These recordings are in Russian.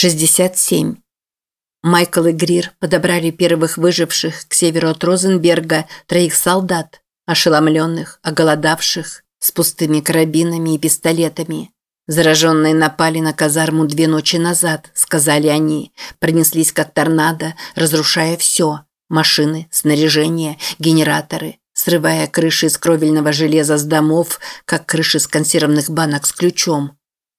67. Майкл и Грир подобрали первых выживших к северу от Розенберга троих солдат, ошеломленных, оголодавших, с пустыми карабинами и пистолетами. Зараженные напали на казарму две ночи назад, сказали они, пронеслись как торнадо, разрушая все – машины, снаряжение, генераторы, срывая крыши из кровельного железа с домов, как крыши с консервных банок с ключом.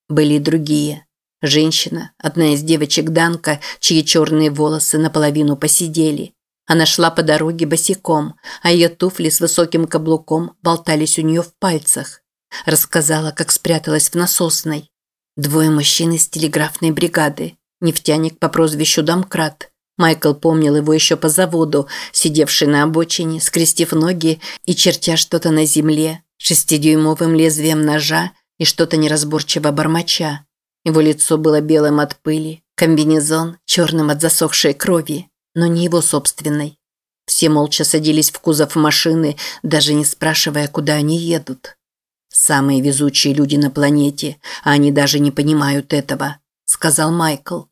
Были и другие – Женщина, одна из девочек Данка, чьи черные волосы наполовину посидели. Она шла по дороге босиком, а ее туфли с высоким каблуком болтались у нее в пальцах. Рассказала, как спряталась в насосной. Двое мужчин из телеграфной бригады. Нефтяник по прозвищу Домкрат. Майкл помнил его еще по заводу, сидевший на обочине, скрестив ноги и чертя что-то на земле, шестидюймовым лезвием ножа и что-то неразборчиво бормоча. Его лицо было белым от пыли, комбинезон черным от засохшей крови, но не его собственной. Все молча садились в кузов машины, даже не спрашивая, куда они едут. «Самые везучие люди на планете, а они даже не понимают этого», – сказал Майкл.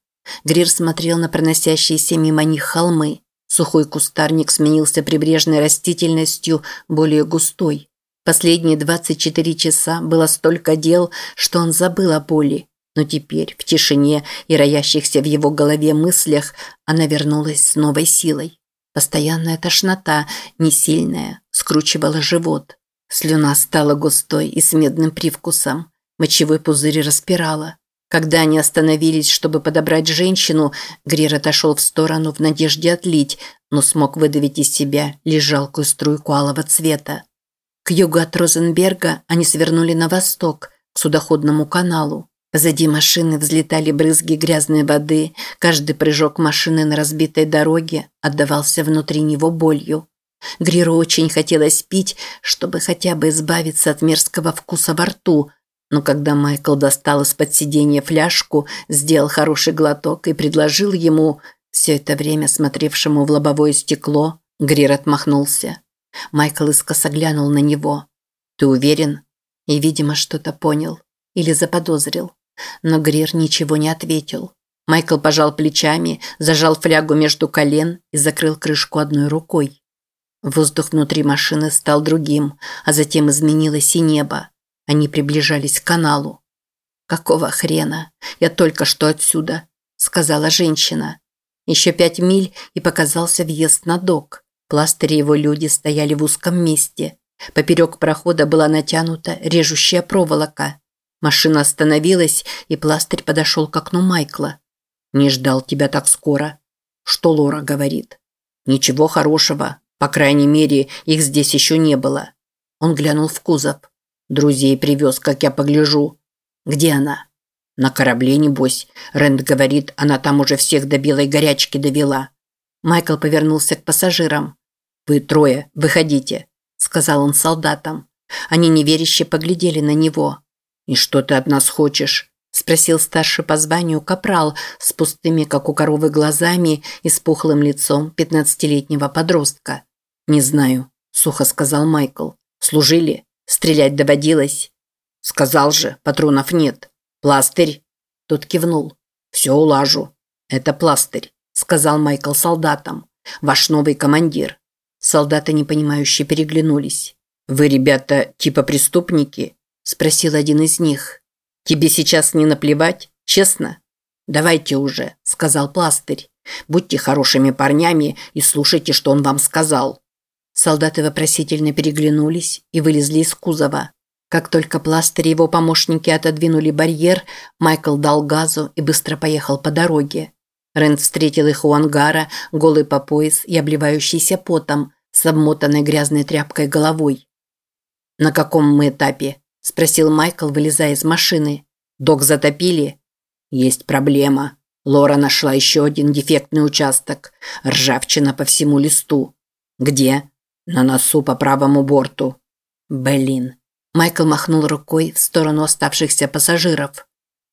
Грир смотрел на проносящиеся мимо них холмы. Сухой кустарник сменился прибрежной растительностью, более густой. Последние 24 часа было столько дел, что он забыл о боли. Но теперь, в тишине и роящихся в его голове мыслях, она вернулась с новой силой. Постоянная тошнота, не сильная, скручивала живот. Слюна стала густой и с медным привкусом. Мочевой пузырь распирала. Когда они остановились, чтобы подобрать женщину, Грир отошел в сторону в надежде отлить, но смог выдавить из себя лишь жалкую струйку алого цвета. К югу от Розенберга они свернули на восток, к судоходному каналу. Позади машины взлетали брызги грязной воды, каждый прыжок машины на разбитой дороге отдавался внутри него болью. Гриру очень хотелось пить, чтобы хотя бы избавиться от мерзкого вкуса во рту, но когда Майкл достал из-под сиденья фляжку, сделал хороший глоток и предложил ему, все это время смотревшему в лобовое стекло, Грир отмахнулся. Майкл искоса глянул на него. «Ты уверен?» И, видимо, что-то понял. Или заподозрил. Но Грир ничего не ответил. Майкл пожал плечами, зажал флягу между колен и закрыл крышку одной рукой. Воздух внутри машины стал другим, а затем изменилось и небо. Они приближались к каналу. «Какого хрена? Я только что отсюда», – сказала женщина. Еще пять миль и показался въезд на док. Пластыри его люди стояли в узком месте. Поперек прохода была натянута режущая проволока. Машина остановилась, и пластырь подошел к окну Майкла. «Не ждал тебя так скоро». «Что Лора говорит?» «Ничего хорошего. По крайней мере, их здесь еще не было». Он глянул в кузов. «Друзей привез, как я погляжу». «Где она?» «На корабле, небось. Рэнд говорит, она там уже всех до белой горячки довела». Майкл повернулся к пассажирам. «Вы трое, выходите», – сказал он солдатам. Они неверяще поглядели на него. «И что ты от нас хочешь?» – спросил старший по званию капрал с пустыми, как у коровы, глазами и с пухлым лицом пятнадцатилетнего подростка. «Не знаю», – сухо сказал Майкл. «Служили? Стрелять доводилось?» «Сказал же, патронов нет. Пластырь?» Тот кивнул. «Все улажу». «Это пластырь», – сказал Майкл солдатам. «Ваш новый командир». Солдаты, непонимающе, переглянулись. «Вы, ребята, типа преступники?» – спросил один из них. «Тебе сейчас не наплевать, честно?» «Давайте уже», – сказал пластырь. «Будьте хорошими парнями и слушайте, что он вам сказал». Солдаты вопросительно переглянулись и вылезли из кузова. Как только пластырь и его помощники отодвинули барьер, Майкл дал газу и быстро поехал по дороге. Рэнд встретил их у ангара, голый по пояс и обливающийся потом, с обмотанной грязной тряпкой головой. «На каком мы этапе?» – спросил Майкл, вылезая из машины. «Док затопили?» «Есть проблема. Лора нашла еще один дефектный участок. Ржавчина по всему листу». «Где?» «На носу по правому борту». «Блин». Майкл махнул рукой в сторону оставшихся пассажиров.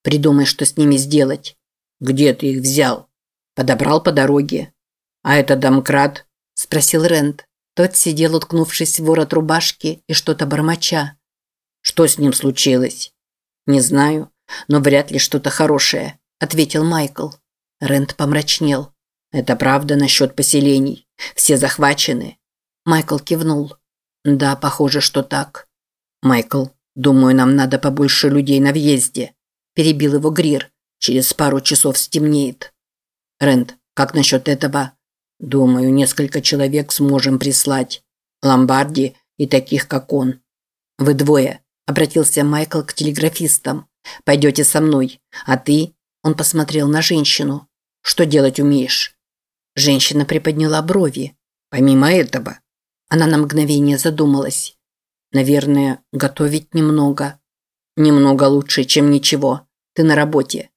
«Придумай, что с ними сделать». «Где ты их взял?» «Подобрал по дороге». «А это домкрат?» – спросил Рент. Тот сидел, уткнувшись в ворот рубашки и что-то бормоча. Что с ним случилось? Не знаю, но вряд ли что-то хорошее. – ответил Майкл. Рент помрачнел. «Это правда насчет поселений? Все захвачены?» Майкл кивнул. «Да, похоже, что так». «Майкл, думаю, нам надо побольше людей на въезде», – перебил его Грир. «Через пару часов стемнеет». «Рент, как насчет этого?» «Думаю, несколько человек сможем прислать. Ломбарди и таких, как он». «Вы двое», – обратился Майкл к телеграфистам. «Пойдете со мной, а ты он посмотрел на женщину. «Что делать умеешь?» Женщина приподняла брови. «Помимо этого...» Она на мгновение задумалась. «Наверное, готовить немного. Немного лучше, чем ничего. Ты на работе».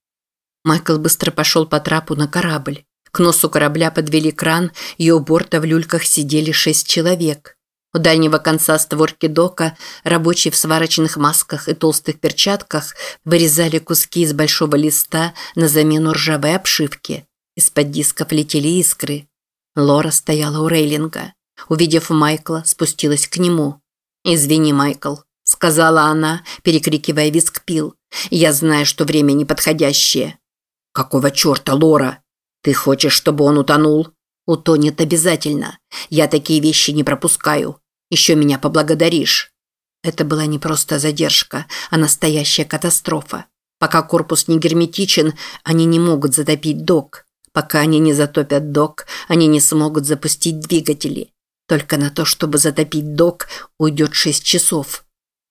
Майкл быстро пошел по трапу на корабль. К носу корабля подвели кран, и у борта в люльках сидели шесть человек. У дальнего конца створки дока рабочие в сварочных масках и толстых перчатках вырезали куски из большого листа на замену ржавой обшивки. Из-под дисков летели искры. Лора стояла у рейлинга. Увидев Майкла, спустилась к нему. «Извини, Майкл», – сказала она, перекрикивая виск пил. «Я знаю, что время неподходящее». «Какого черта, Лора? Ты хочешь, чтобы он утонул?» «Утонет обязательно. Я такие вещи не пропускаю. Еще меня поблагодаришь». Это была не просто задержка, а настоящая катастрофа. Пока корпус не герметичен, они не могут затопить док. Пока они не затопят док, они не смогут запустить двигатели. Только на то, чтобы затопить док, уйдет 6 часов.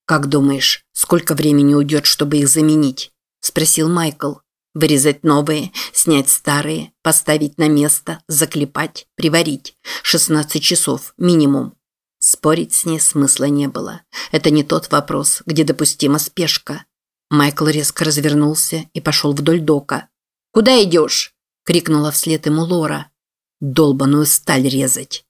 «Как думаешь, сколько времени уйдет, чтобы их заменить?» – спросил Майкл. «Вырезать новые, снять старые, поставить на место, заклепать, приварить. 16 часов минимум. Спорить с ней смысла не было. Это не тот вопрос, где допустима спешка. Майкл резко развернулся и пошел вдоль дока. «Куда идешь?» – крикнула вслед ему Лора. «Долбаную сталь резать».